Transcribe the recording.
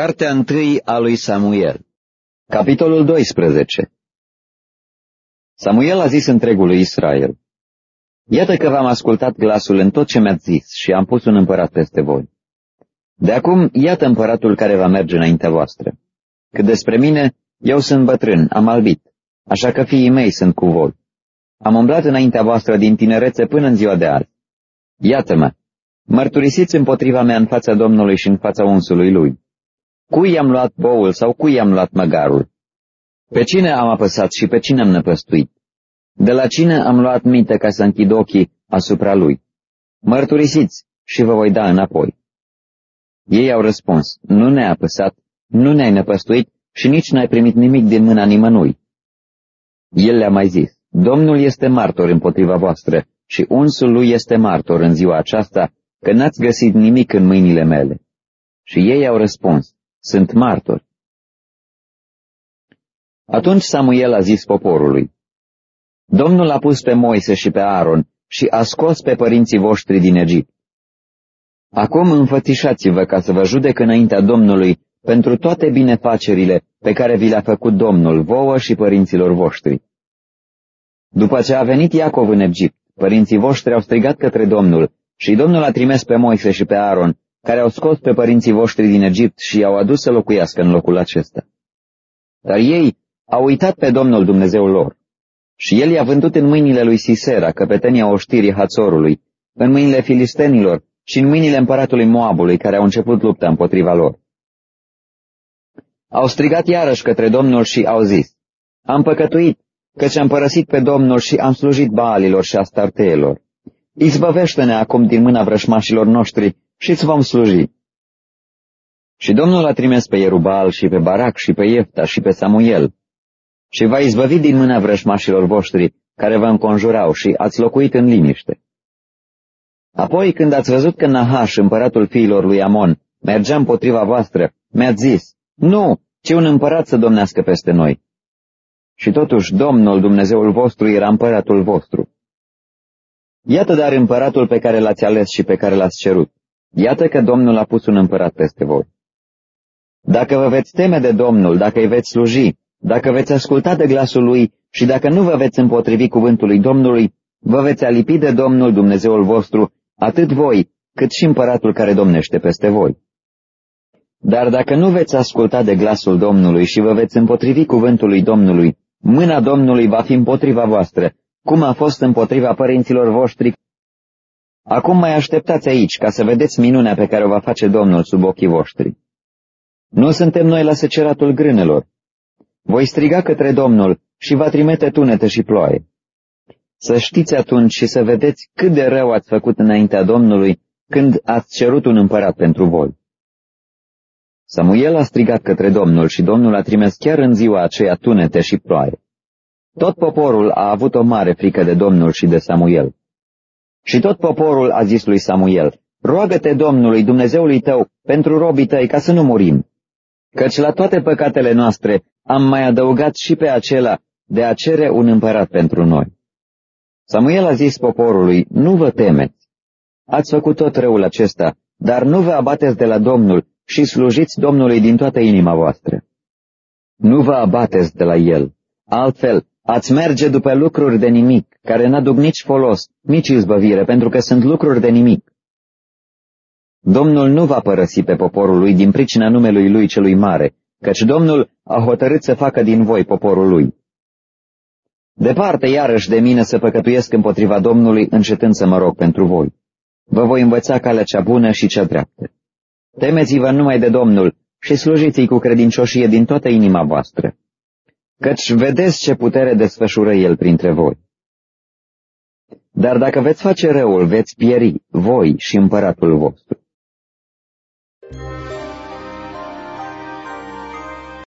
Cartea întâi a lui Samuel Capitolul 12 Samuel a zis întregului Israel, Iată că v-am ascultat glasul în tot ce mi-ați zis și am pus un împărat peste voi. De acum, iată împăratul care va merge înaintea voastră. Cât despre mine, eu sunt bătrân, am albit, așa că fiii mei sunt cu voi. Am umblat înaintea voastră din tinerețe până în ziua de azi. Iată-mă, mărturisiți împotriva mea în fața Domnului și în fața unsului lui. Cui i-am luat boul sau cui i-am luat măgarul? Pe cine am apăsat și pe cine am năpăstuit? De la cine am luat minte ca să închid ochii asupra lui? Mărturisiți și vă voi da înapoi. Ei au răspuns, nu ne-ai apăsat, nu ne-ai năpăstuit și nici n-ai primit nimic din mâna nimănui. El le-a mai zis, Domnul este martor împotriva voastră și unsul lui este martor în ziua aceasta că n-ați găsit nimic în mâinile mele. Și ei au răspuns, sunt martori. Atunci Samuel a zis poporului, Domnul a pus pe Moise și pe Aaron și a scos pe părinții voștri din Egipt. Acum înfățișați-vă ca să vă judec înaintea Domnului pentru toate binefacerile pe care vi le-a făcut Domnul vouă și părinților voștri. După ce a venit Iacov în Egipt, părinții voștri au strigat către Domnul și Domnul a trimis pe Moise și pe Aaron care au scos pe părinții voștri din Egipt și i-au adus să locuiască în locul acesta. Dar ei au uitat pe Domnul Dumnezeul lor. Și el i-a vândut în mâinile lui Sisera, căpetenia oștirii Hațorului, în mâinile filistenilor și în mâinile împăratului Moabului, care au început lupta împotriva lor. Au strigat iarăși către Domnul și au zis, Am păcătuit, căci am părăsit pe Domnul și am slujit baalilor și astarteelor. Izbăvește-ne acum din mâna vrășmașilor noștri și îți vom sluji. Și Domnul a trimis pe Ierubal și pe Barac și pe Iefta și pe Samuel și va izbăvi din mâna vrășmașilor voștri care vă înconjurau și ați locuit în liniște. Apoi, când ați văzut că Nahaș, împăratul fiilor lui Amon, mergea împotriva voastră, mi-ați zis, nu, ci un împărat să domnească peste noi. Și totuși Domnul Dumnezeul vostru era împăratul vostru. Iată dar împăratul pe care l-ați ales și pe care l-ați cerut. Iată că Domnul a pus un împărat peste voi. Dacă vă veți teme de Domnul, dacă îi veți sluji, dacă veți asculta de glasul lui și dacă nu vă veți împotrivi cuvântului Domnului, vă veți alipi de Domnul Dumnezeul vostru, atât voi, cât și împăratul care domnește peste voi. Dar dacă nu veți asculta de glasul Domnului și vă veți împotrivi cuvântului Domnului, mâna Domnului va fi împotriva voastră, cum a fost împotriva părinților voștri Acum mai așteptați aici ca să vedeți minunea pe care o va face Domnul sub ochii voștri. Nu suntem noi la seceratul grânelor. Voi striga către Domnul și va trimite tunete și ploaie. Să știți atunci și să vedeți cât de rău ați făcut înaintea Domnului când ați cerut un împărat pentru voi. Samuel a strigat către Domnul și Domnul a trimis chiar în ziua aceea tunete și ploaie. Tot poporul a avut o mare frică de Domnul și de Samuel. Și tot poporul a zis lui Samuel, roagă-te Domnului, Dumnezeului tău, pentru robii tăi, ca să nu murim. Căci la toate păcatele noastre am mai adăugat și pe acela de a cere un împărat pentru noi. Samuel a zis poporului, nu vă temeți. Ați făcut tot răul acesta, dar nu vă abateți de la Domnul și slujiți Domnului din toată inima voastră. Nu vă abateți de la El, altfel Ați merge după lucruri de nimic, care n-aduc nici folos, nici izbăvire, pentru că sunt lucruri de nimic. Domnul nu va părăsi pe poporul lui din pricina numelui lui celui mare, căci Domnul a hotărât să facă din voi poporul lui. Departe iarăși de mine să păcătuiesc împotriva Domnului, încetând să mă rog pentru voi. Vă voi învăța calea cea bună și cea dreaptă. Temeți-vă numai de Domnul și slujiți-i cu credincioșie din toată inima voastră căci vedeți ce putere desfășură el printre voi. Dar dacă veți face răul, veți pieri, voi și împăratul vostru.